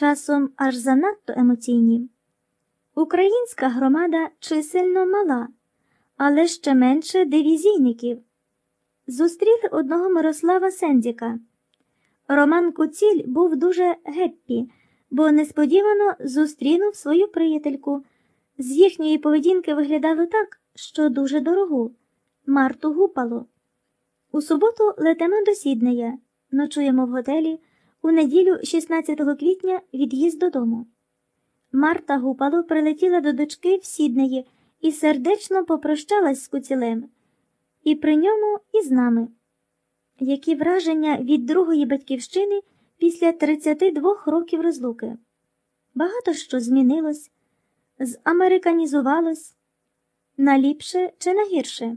часом аж занадто емоційні. Українська громада чисельно мала, але ще менше дивізійників. Зустріли одного Мирослава Сендіка. Роман Куціль був дуже геппі, бо несподівано зустрінув свою приятельку. З їхньої поведінки виглядало так, що дуже дорогу. Марту гупало. У суботу летимо до Сіднея, ночуємо в готелі. У неділю, 16 квітня, від'їзд додому. Марта Гупало прилетіла до дочки в Сіднеї і сердечно попрощалась з куцілем, і при ньому і з нами. Які враження від другої батьківщини після 32 років розлуки? Багато що змінилось, замериканізувалось на ліпше чи на гірше?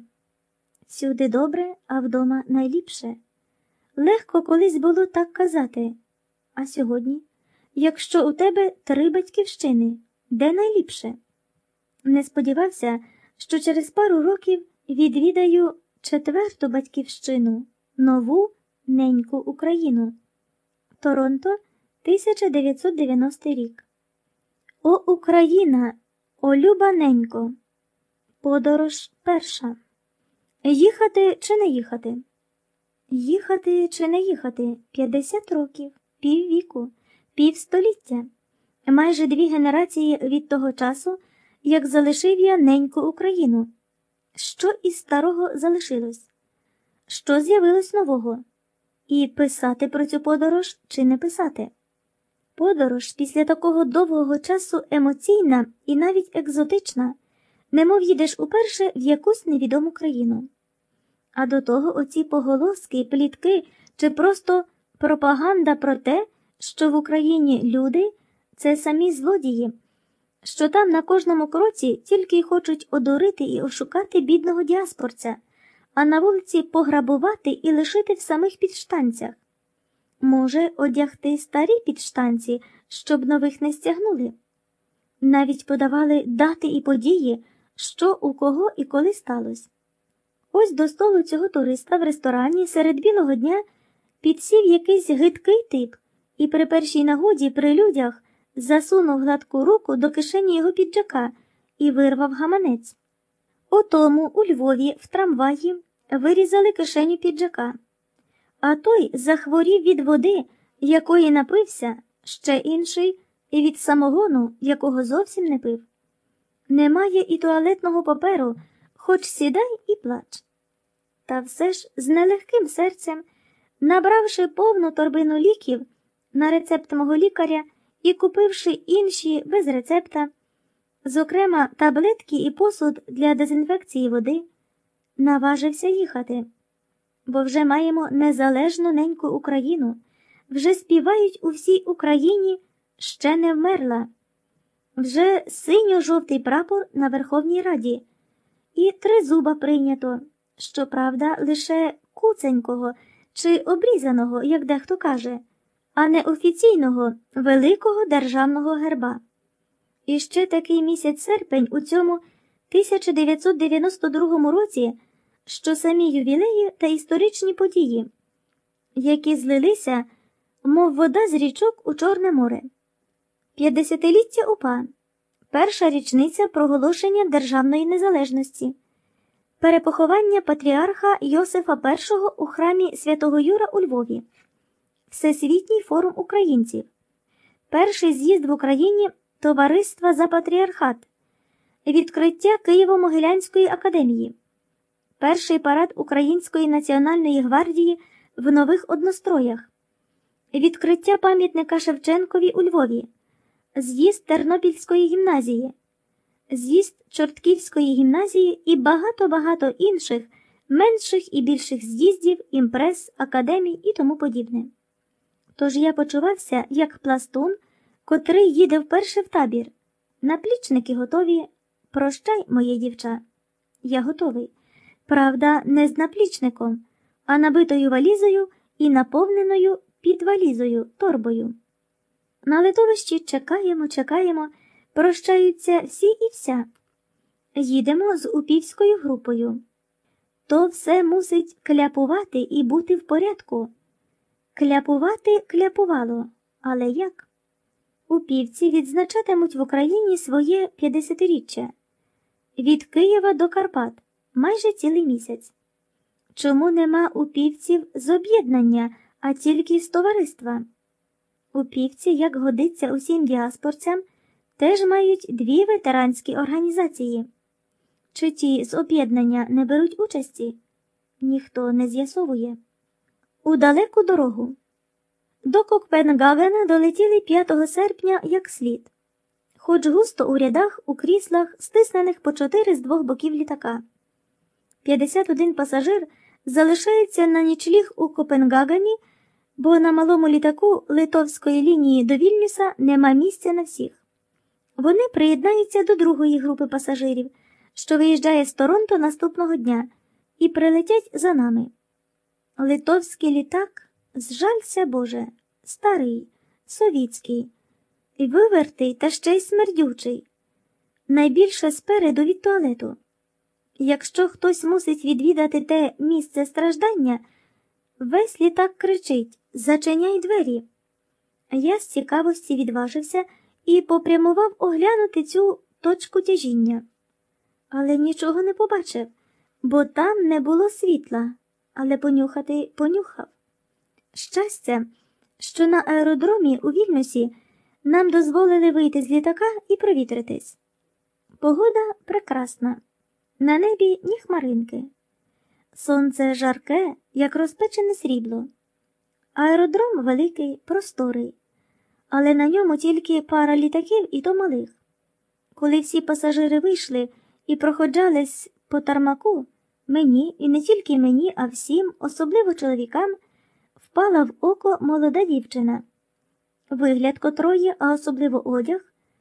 Всюди добре, а вдома найліпше. Легко колись було так казати. А сьогодні, якщо у тебе три батьківщини, де найліпше? Не сподівався, що через пару років відвідаю четверту батьківщину, нову неньку Україну. Торонто, 1990 рік. О Україна! О люба ненько! Подорож перша. Їхати чи не їхати? Їхати чи не їхати 50 років, піввіку, півстоліття, майже дві генерації від того часу, як залишив я неньку Україну. Що із старого залишилось? Що з'явилось нового? І писати про цю подорож чи не писати? Подорож після такого довгого часу емоційна і навіть екзотична, немов їдеш уперше в якусь невідому країну. А до того оці поголоски, плітки чи просто пропаганда про те, що в Україні люди це самі злодії, що там на кожному кроці тільки й хочуть одурити і ошукати бідного діаспорця, а на вулиці пограбувати і лишити в самих підштанцях. Може, одягти старі підштанці, щоб нових не стягнули. Навіть подавали дати і події, що у кого і коли сталося. Ось до столу цього туриста в ресторані серед білого дня підсів якийсь гидкий тип і при першій нагоді при людях засунув гладку руку до кишені його піджака і вирвав гаманець. Отому у Львові в трамваї вирізали кишеню піджака, а той захворів від води, якої напився, ще інший і від самогону, якого зовсім не пив. Немає і туалетного паперу хоч сідай і плач. Та все ж з нелегким серцем, набравши повну торбину ліків на рецепт мого лікаря і купивши інші без рецепта, зокрема таблетки і посуд для дезінфекції води, наважився їхати, бо вже маємо незалежну неньку Україну, вже співають у всій Україні ще не вмерла, вже синьо-жовтий прапор на Верховній Раді. І тризуба прийнято, щоправда, лише куценького чи обрізаного, як дехто каже, а не офіційного великого державного герба. І ще такий місяць серпень у цьому 1992 році, що самі ювілеї та історичні події, які злилися, мов вода з річок у Чорне море. П'ятдесятиліття УПА перша річниця проголошення державної незалежності, перепоховання патріарха Йосифа І у храмі Святого Юра у Львові, Всесвітній форум українців, перший з'їзд в Україні Товариства за патріархат, відкриття Києво-Могилянської академії, перший парад Української національної гвардії в нових одностроях, відкриття пам'ятника Шевченкові у Львові. З'їзд Тернопільської гімназії, з'їзд Чортківської гімназії і багато-багато інших менших і більших з'їздів, імпрес, академій і тому подібне. Тож я почувався як пластун, котрий їде вперше в табір. Наплічники готові. Прощай, моє дівча. Я готовий. Правда, не з наплічником, а набитою валізою і наповненою підвалізою торбою. На литовищі чекаємо, чекаємо, прощаються всі і вся. Їдемо з упівською групою. То все мусить кляпувати і бути в порядку. Кляпувати кляпувало, але як? упівці відзначатимуть в Україні своє 50-річчя. Від Києва до Карпат майже цілий місяць. Чому нема упівців з об'єднання, а тільки з товариства? Упівці, як годиться усім діаспорцям, теж мають дві ветеранські організації. Чи ті з об'єднання не беруть участі? Ніхто не з'ясовує. У далеку дорогу. До Кокпенгагена долетіли 5 серпня як слід, хоч густо у рядах у кріслах, стиснених по чотири з двох боків літака. 51 пасажир залишається на нічліг у Копенгагені, бо на малому літаку литовської лінії до Вільнюса нема місця на всіх. Вони приєднаються до другої групи пасажирів, що виїжджає з Торонто наступного дня, і прилетять за нами. Литовський літак, зжалься Боже, старий, совітський, вивертий та ще й смердючий, найбільше спереду від туалету. Якщо хтось мусить відвідати те місце страждання, весь літак кричить Зачиняй двері. Я з цікавості відважився і попрямував оглянути цю точку тяжіння, але нічого не побачив, бо там не було світла, але понюхати понюхав. Щастя, що на аеродромі у Вільнюсі нам дозволили вийти з літака і провітритись. Погода прекрасна. На небі ні хмаринки. Сонце жарке, як розпечене срібло. Аеродром великий, просторий, але на ньому тільки пара літаків і то малих. Коли всі пасажири вийшли і проходжались по тармаку, мені, і не тільки мені, а всім, особливо чоловікам, впала в око молода дівчина, вигляд котрої, а особливо одяг,